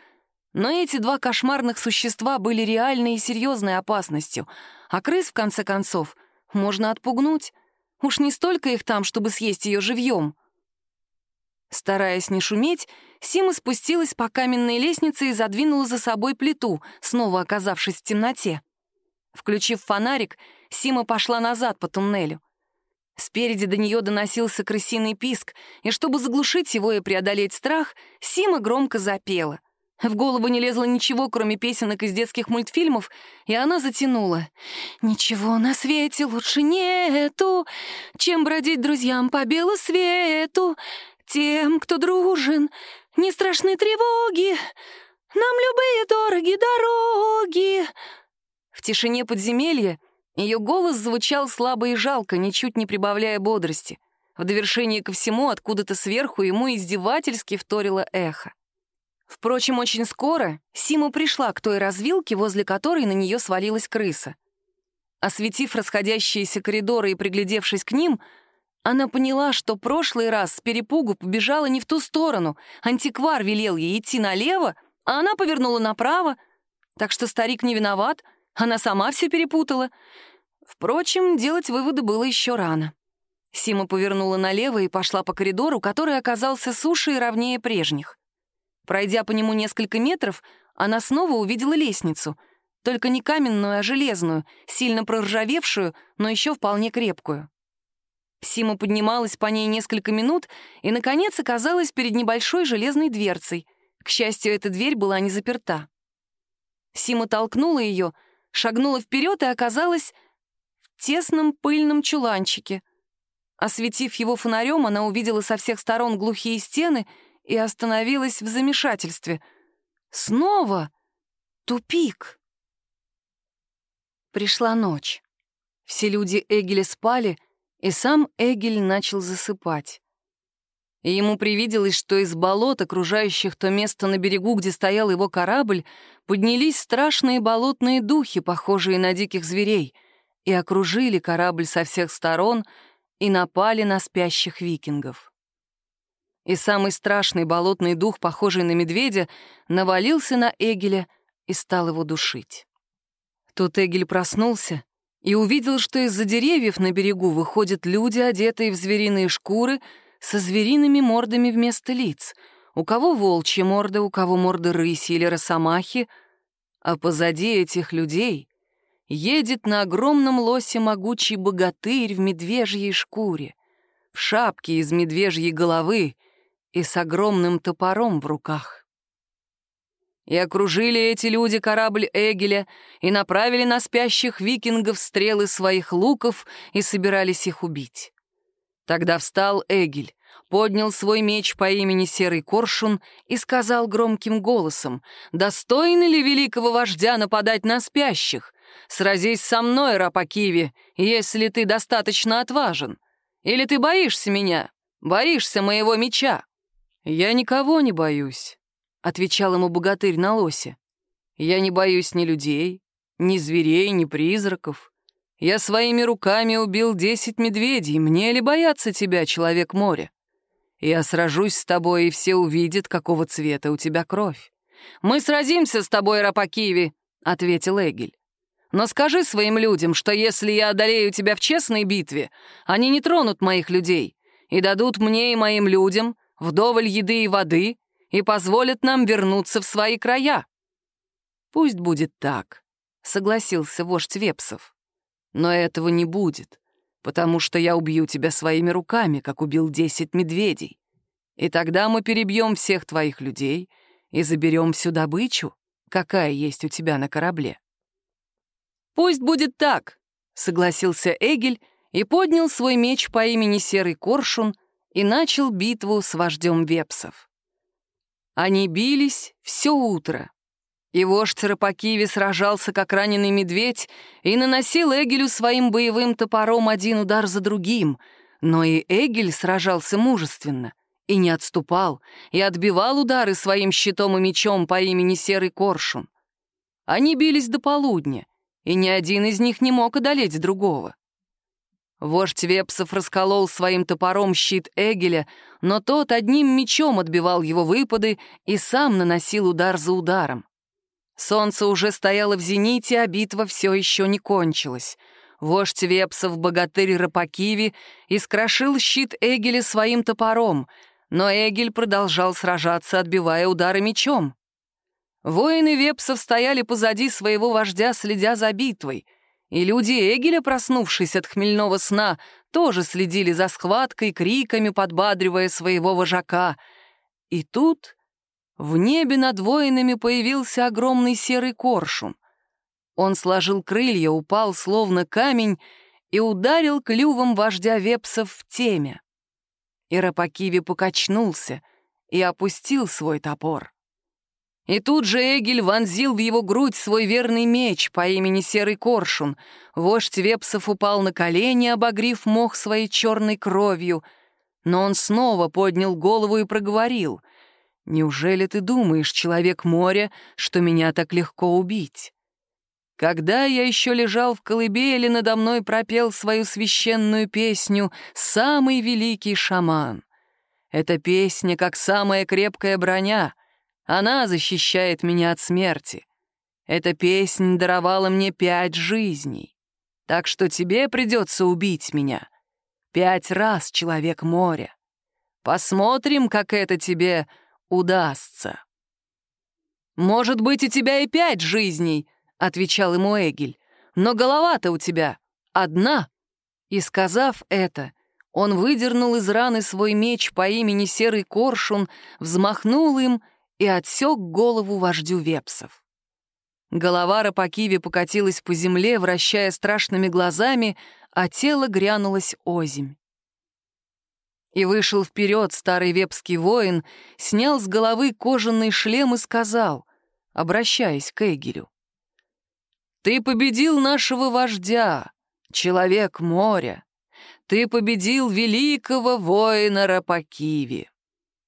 но эти два кошмарных существа были реальной и серьезной опасностью, а крыс, в конце концов, можно отпугнуть. Уж не столько их там, чтобы съесть ее живьем. Стараясь не шуметь, Сима спустилась по каменной лестнице и задвинула за собой плиту, снова оказавшись в темноте. Включив фонарик, Сима пошла назад по туннелю. Спереди до нее доносился крысиный писк, и чтобы заглушить его и преодолеть страх, Сима громко запела. В голову не лезло ничего, кроме песенок из детских мультфильмов, и она затянула. «Ничего на свете лучше нету, чем бродить друзьям по белу свету. Тем, кто дружен, не страшны тревоги, нам любые дороги дороги». В тишине подземелья ее голос звучал слабо и жалко, ничуть не прибавляя бодрости. В довершение ко всему, откуда-то сверху ему издевательски вторило эхо. Впрочем, очень скоро Сима пришла к той развилке, возле которой на нее свалилась крыса. Осветив расходящиеся коридоры и приглядевшись к ним, она поняла, что прошлый раз с перепугу побежала не в ту сторону. Антиквар велел ей идти налево, а она повернула направо, так что старик не виноват, она сама все перепутала. Впрочем, делать выводы было еще рано. Сима повернула налево и пошла по коридору, который оказался суше и ровнее прежних. Пройдя по нему несколько метров, она снова увидела лестницу, только не каменную, а железную, сильно проржавевшую, но еще вполне крепкую. Сима поднималась по ней несколько минут и, наконец, оказалась перед небольшой железной дверцей. К счастью, эта дверь была не заперта. Сима толкнула ее, шагнула вперед и оказалась в тесном пыльном чуланчике. Осветив его фонарем, она увидела со всех сторон глухие стены и остановилась в замешательстве. Снова тупик. Пришла ночь. Все люди Эгеля спали, и сам Эгель начал засыпать. И ему привиделось, что из болот, окружающих то место на берегу, где стоял его корабль, поднялись страшные болотные духи, похожие на диких зверей, и окружили корабль со всех сторон и напали на спящих викингов. И самый страшный болотный дух, похожий на медведя, навалился на Эгеля и стал его душить. Тут Эгель проснулся и увидел, что из-за деревьев на берегу выходят люди, одетые в звериные шкуры, со звериными мордами вместо лиц. У кого волчья морда, у кого морда рыси или росомахи. А позади этих людей едет на огромном лосе могучий богатырь в медвежьей шкуре, в шапке из медвежьей головы и с огромным топором в руках. И окружили эти люди корабль Эгеля и направили на спящих викингов стрелы своих луков и собирались их убить. Тогда встал Эгель, поднял свой меч по имени Серый Коршун и сказал громким голосом, «Достойны ли великого вождя нападать на спящих? Сразись со мной, Рапакиви, если ты достаточно отважен. Или ты боишься меня, боишься моего меча?» «Я никого не боюсь», отвечал ему богатырь на лосе. «Я не боюсь ни людей, ни зверей, ни призраков. Я своими руками убил десять медведей, мне ли бояться тебя, человек моря? Я сражусь с тобой, и все увидят, какого цвета у тебя кровь. Мы сразимся с тобой, Рапакиви», — ответил Эгель. «Но скажи своим людям, что если я одолею тебя в честной битве, они не тронут моих людей и дадут мне и моим людям вдоволь еды и воды, и позволят нам вернуться в свои края». «Пусть будет так», — согласился вождь Вепсов. «Но этого не будет, потому что я убью тебя своими руками, как убил десять медведей. И тогда мы перебьем всех твоих людей и заберем всю добычу, какая есть у тебя на корабле». «Пусть будет так», — согласился Эгель и поднял свой меч по имени Серый Коршун и начал битву с вождем Вепсов. Они бились все утро. И вождь Рапакиви сражался, как раненый медведь, и наносил Эгелю своим боевым топором один удар за другим. Но и Эгель сражался мужественно, и не отступал, и отбивал удары своим щитом и мечом по имени Серый Коршун. Они бились до полудня, и ни один из них не мог одолеть другого. Вождь Вепсов расколол своим топором щит Эгеля, но тот одним мечом отбивал его выпады и сам наносил удар за ударом. Солнце уже стояло в зените, а битва все еще не кончилась. Вождь Вепсов, богатырь Рапакиви, искрошил щит Эгеля своим топором, но Эгель продолжал сражаться, отбивая удары мечом. Воины Вепсов стояли позади своего вождя, следя за битвой — и люди Эгеля, проснувшись от хмельного сна, тоже следили за схваткой, криками подбадривая своего вожака. И тут в небе над воинами появился огромный серый коршун. Он сложил крылья, упал словно камень и ударил клювом вождя вепсов в теме. Ирапакиви покачнулся и опустил свой топор. И тут же Эгель вонзил в его грудь свой верный меч по имени Серый Коршун. Вождь Вепсов упал на колени, обогрив мох своей черной кровью. Но он снова поднял голову и проговорил. «Неужели ты думаешь, человек моря, что меня так легко убить?» Когда я еще лежал в колыбели, надо мной пропел свою священную песню «Самый великий шаман». Эта песня, как самая крепкая броня — Она защищает меня от смерти. Эта песня даровала мне пять жизней. Так что тебе придется убить меня. Пять раз, человек моря. Посмотрим, как это тебе удастся. «Может быть, у тебя и пять жизней», — отвечал ему Эгель. «Но голова-то у тебя одна». И, сказав это, он выдернул из раны свой меч по имени Серый Коршун, взмахнул им и отсек голову вождю вепсов. Голова Рапакиви покатилась по земле, вращая страшными глазами, а тело грянулось озимь. И вышел вперед старый вепский воин, снял с головы кожаный шлем и сказал, обращаясь к Эгелю. «Ты победил нашего вождя, человек моря. Ты победил великого воина Рапакиви.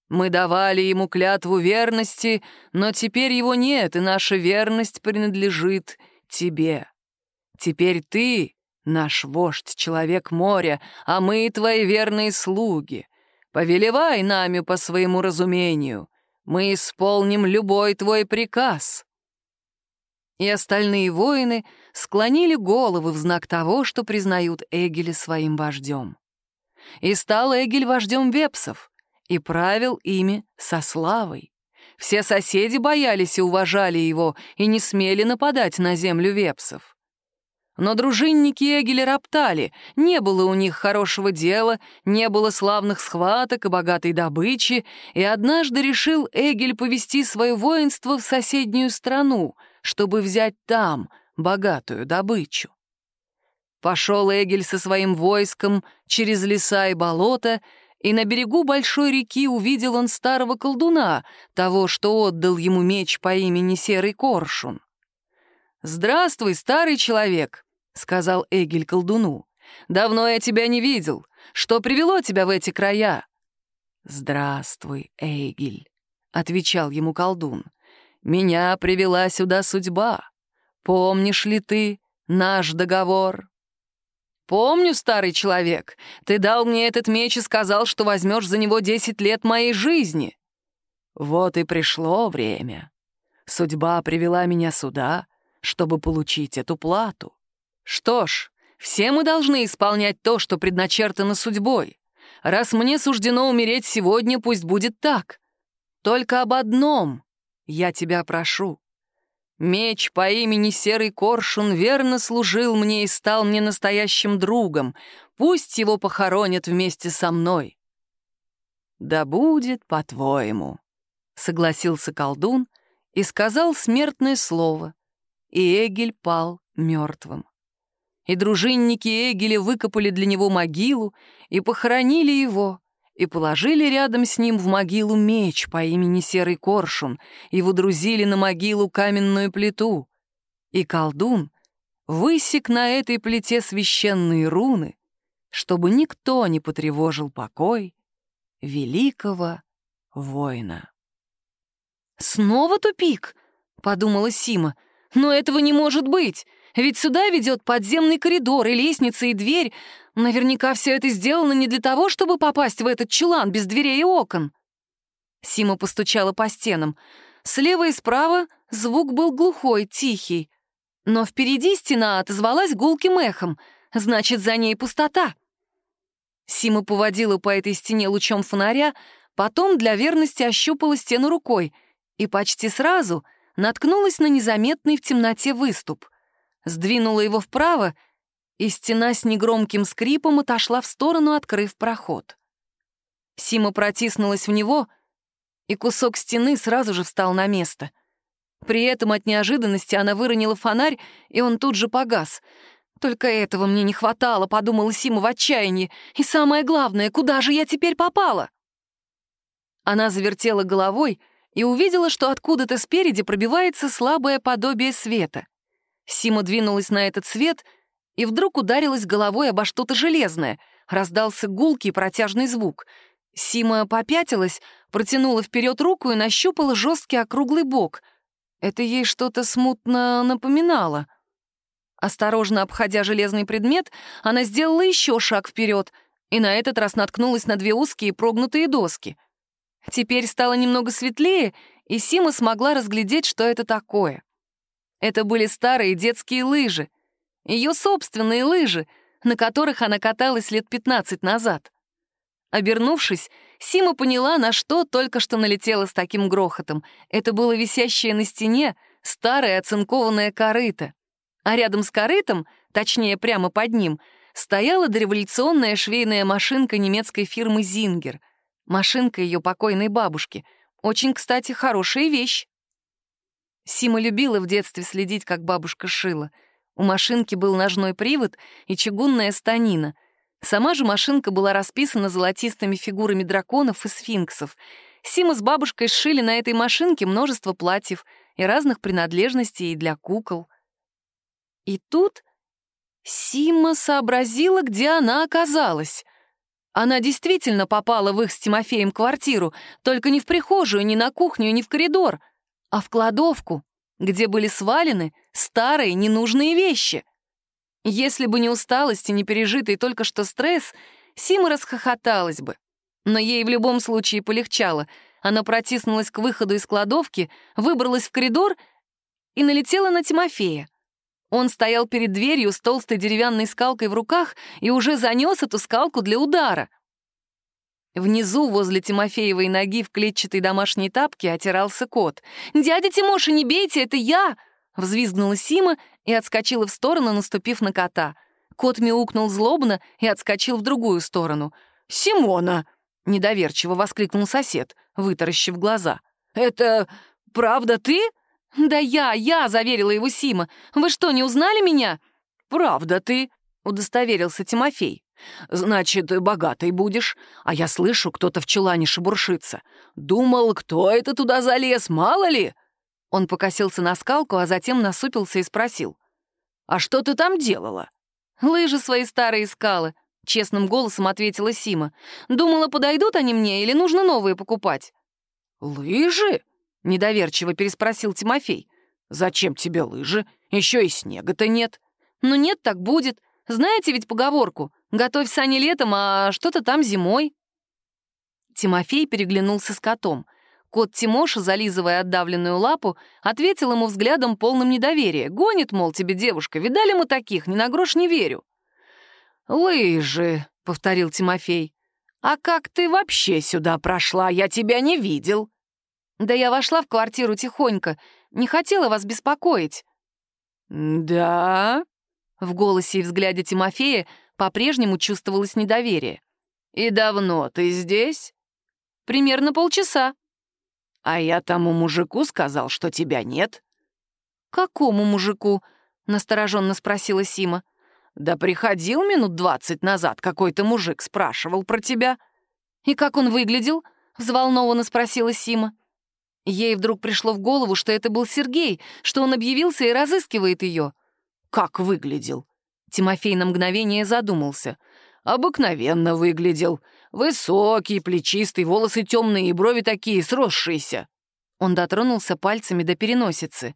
Мы давали ему клятву верности, но теперь его нет, и наша верность принадлежит тебе. Теперь ты наш вождь, человек моря, а мы твои верные слуги. Повелевай нами по своему разумению. Мы исполним любой твой приказ». И остальные воины склонили головы в знак того, что признают Эгеля своим вождем. И стал Эгель вождем вепсов, и правил ими со славой. Все соседи боялись и уважали его, и не смели нападать на землю вепсов. Но дружинники Эгеля роптали, не было у них хорошего дела, не было славных схваток и богатой добычи, и однажды решил Эгель повести свое воинство в соседнюю страну, чтобы взять там богатую добычу. Пошел Эгель со своим войском через леса и болота, и на берегу большой реки увидел он старого колдуна, того, что отдал ему меч по имени Серый Коршун. «Здравствуй, старый человек!» сказал Эгель колдуну. «Давно я тебя не видел. Что привело тебя в эти края?» «Здравствуй, Эгель», — отвечал ему колдун. «Меня привела сюда судьба. Помнишь ли ты наш договор?» «Помню, старый человек. Ты дал мне этот меч и сказал, что возьмешь за него десять лет моей жизни». «Вот и пришло время. Судьба привела меня сюда, чтобы получить эту плату. Что ж, все мы должны исполнять то, что предначертано судьбой. Раз мне суждено умереть сегодня, пусть будет так. Только об одном я тебя прошу. Меч по имени Серый Коршун верно служил мне и стал мне настоящим другом. Пусть его похоронят вместе со мной. «Да будет по-твоему», — согласился колдун и сказал смертное слово, и Эгель пал мертвым и дружинники Эгеля выкопали для него могилу и похоронили его, и положили рядом с ним в могилу меч по имени Серый Коршун и водрузили на могилу каменную плиту. И колдун высек на этой плите священные руны, чтобы никто не потревожил покой великого воина. «Снова тупик?» — подумала Сима. «Но этого не может быть! Ведь сюда ведет подземный коридор и лестница, и дверь. Наверняка все это сделано не для того, чтобы попасть в этот чулан без дверей и окон. Сима постучала по стенам. Слева и справа звук был глухой, тихий. Но впереди стена отозвалась гулким эхом. Значит, за ней пустота. Сима поводила по этой стене лучом фонаря, потом для верности ощупала стену рукой и почти сразу наткнулась на незаметный в темноте выступ — сдвинула его вправо, и стена с негромким скрипом отошла в сторону, открыв проход. Сима протиснулась в него, и кусок стены сразу же встал на место. При этом от неожиданности она выронила фонарь, и он тут же погас. «Только этого мне не хватало», — подумала Сима в отчаянии. «И самое главное, куда же я теперь попала?» Она завертела головой и увидела, что откуда-то спереди пробивается слабое подобие света — Сима двинулась на этот свет и вдруг ударилась головой обо что-то железное. Раздался гулкий протяжный звук. Сима попятилась, протянула вперед руку и нащупала жесткий округлый бок. Это ей что-то смутно напоминало. Осторожно обходя железный предмет, она сделала еще шаг вперед и на этот раз наткнулась на две узкие прогнутые доски. Теперь стало немного светлее, и Сима смогла разглядеть, что это такое. Это были старые детские лыжи, ее собственные лыжи, на которых она каталась лет 15 назад. Обернувшись, Сима поняла, на что только что налетела с таким грохотом. Это было висящее на стене старое оцинкованное корыто. А рядом с корытом, точнее, прямо под ним, стояла дореволюционная швейная машинка немецкой фирмы «Зингер». Машинка ее покойной бабушки. Очень, кстати, хорошая вещь. Сима любила в детстве следить, как бабушка шила. У машинки был ножной привод и чугунная станина — Сама же машинка была расписана золотистыми фигурами драконов и сфинксов. Сима с бабушкой сшили на этой машинке множество платьев и разных принадлежностей для кукол. И тут Сима сообразила, где она оказалась. Она действительно попала в их с Тимофеем квартиру, только не в прихожую, не на кухню, не в коридор, а в кладовку, где были свалены старые ненужные вещи — если бы не усталость и не пережитый только что стресс, Сима расхохоталась бы. Но ей в любом случае полегчало. Она протиснулась к выходу из кладовки, выбралась в коридор и налетела на Тимофея. Он стоял перед дверью с толстой деревянной скалкой в руках и уже занес эту скалку для удара. Внизу, возле Тимофеевой ноги в клетчатой домашней тапке, отирался кот. «Дядя Тимоша, не бейте, это я!» Взвизгнула Сима и отскочила в сторону, наступив на кота. Кот мяукнул злобно и отскочил в другую сторону. «Симона!» — недоверчиво воскликнул сосед, вытаращив глаза. «Это правда ты?» «Да я, я!» — заверила его Сима. «Вы что, не узнали меня?» «Правда ты!» — удостоверился Тимофей. «Значит, богатой будешь, а я слышу, кто-то в чулане шебуршится. Думал, кто это туда залез, мало ли?» Он покосился на скалку, а затем насупился и спросил. «А что ты там делала?» «Лыжи свои старые скалы», — честным голосом ответила Сима. «Думала, подойдут они мне или нужно новые покупать?» «Лыжи?» — недоверчиво переспросил Тимофей. «Зачем тебе лыжи? Еще и снега-то нет». «Ну нет, так будет. Знаете ведь поговорку? Готовь сани летом, а что-то там зимой». Тимофей переглянулся с котом — Кот Тимоша, зализывая отдавленную лапу, ответил ему взглядом полным недоверия. «Гонит, мол, тебе девушка, видали мы таких, ни на грош не верю». «Лыжи», — повторил Тимофей. «А как ты вообще сюда прошла? Я тебя не видел». «Да я вошла в квартиру тихонько, не хотела вас беспокоить». «Да?» В голосе и взгляде Тимофея по-прежнему чувствовалось недоверие. «И давно ты здесь?» «Примерно полчаса», «А я тому мужику сказал, что тебя нет». «Какому мужику?» — настороженно спросила Сима. «Да приходил минут двадцать назад какой-то мужик, спрашивал про тебя». «И как он выглядел?» — взволнованно спросила Сима. Ей вдруг пришло в голову, что это был Сергей, что он объявился и разыскивает ее. «Как выглядел?» Тимофей на мгновение задумался. «Обыкновенно выглядел. Высокий, плечистый, волосы темные и брови такие, сросшиеся». Он дотронулся пальцами до переносицы.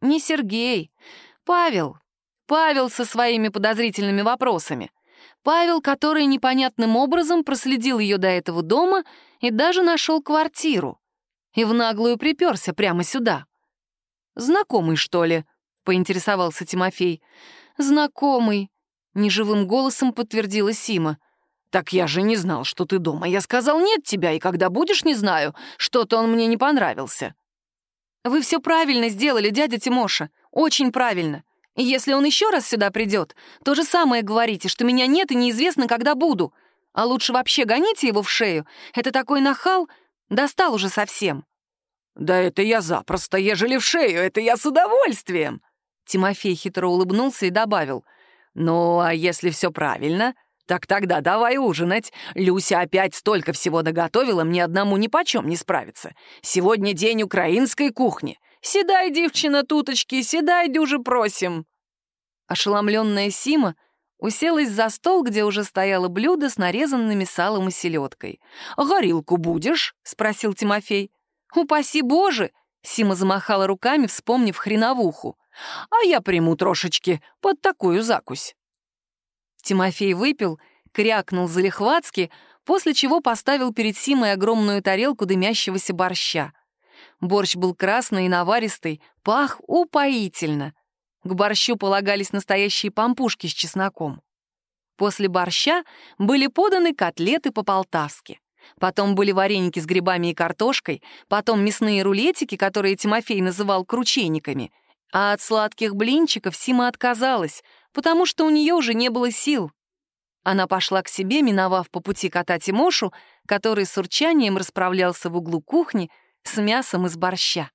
«Не Сергей. Павел. Павел со своими подозрительными вопросами. Павел, который непонятным образом проследил ее до этого дома и даже нашел квартиру. И в наглую приперся прямо сюда. «Знакомый, что ли?» — поинтересовался Тимофей. «Знакомый», — неживым голосом подтвердила Сима. «Так я же не знал, что ты дома. Я сказал нет тебя, и когда будешь, не знаю. Что-то он мне не понравился». «Вы все правильно сделали, дядя Тимоша. Очень правильно. И если он еще раз сюда придет, то же самое говорите, что меня нет и неизвестно, когда буду. А лучше вообще гоните его в шею. Это такой нахал. Достал уже совсем». «Да это я запросто, ежели в шею, это я с удовольствием!» Тимофей хитро улыбнулся и добавил. «Ну, а если все правильно, «Так тогда давай ужинать. Люся опять столько всего наготовила, мне одному ни почем не справиться. Сегодня день украинской кухни. Седай, девчина, туточки, седай, дюже просим». Ошеломленная Сима уселась за стол, где уже стояло блюдо с нарезанными салом и селедкой. «Горилку будешь?» — спросил Тимофей. «Упаси Боже!» — Сима замахала руками, вспомнив хреновуху. «А я приму трошечки под такую закусь». Тимофей выпил, крякнул залихватски, после чего поставил перед Симой огромную тарелку дымящегося борща. Борщ был красный и наваристый, пах упоительно. К борщу полагались настоящие пампушки с чесноком. После борща были поданы котлеты по-полтавски. Потом были вареники с грибами и картошкой, потом мясные рулетики, которые Тимофей называл кручениками. А от сладких блинчиков Сима отказалась, потому что у нее уже не было сил. Она пошла к себе, миновав по пути кота Тимошу, который с урчанием расправлялся в углу кухни с мясом из борща.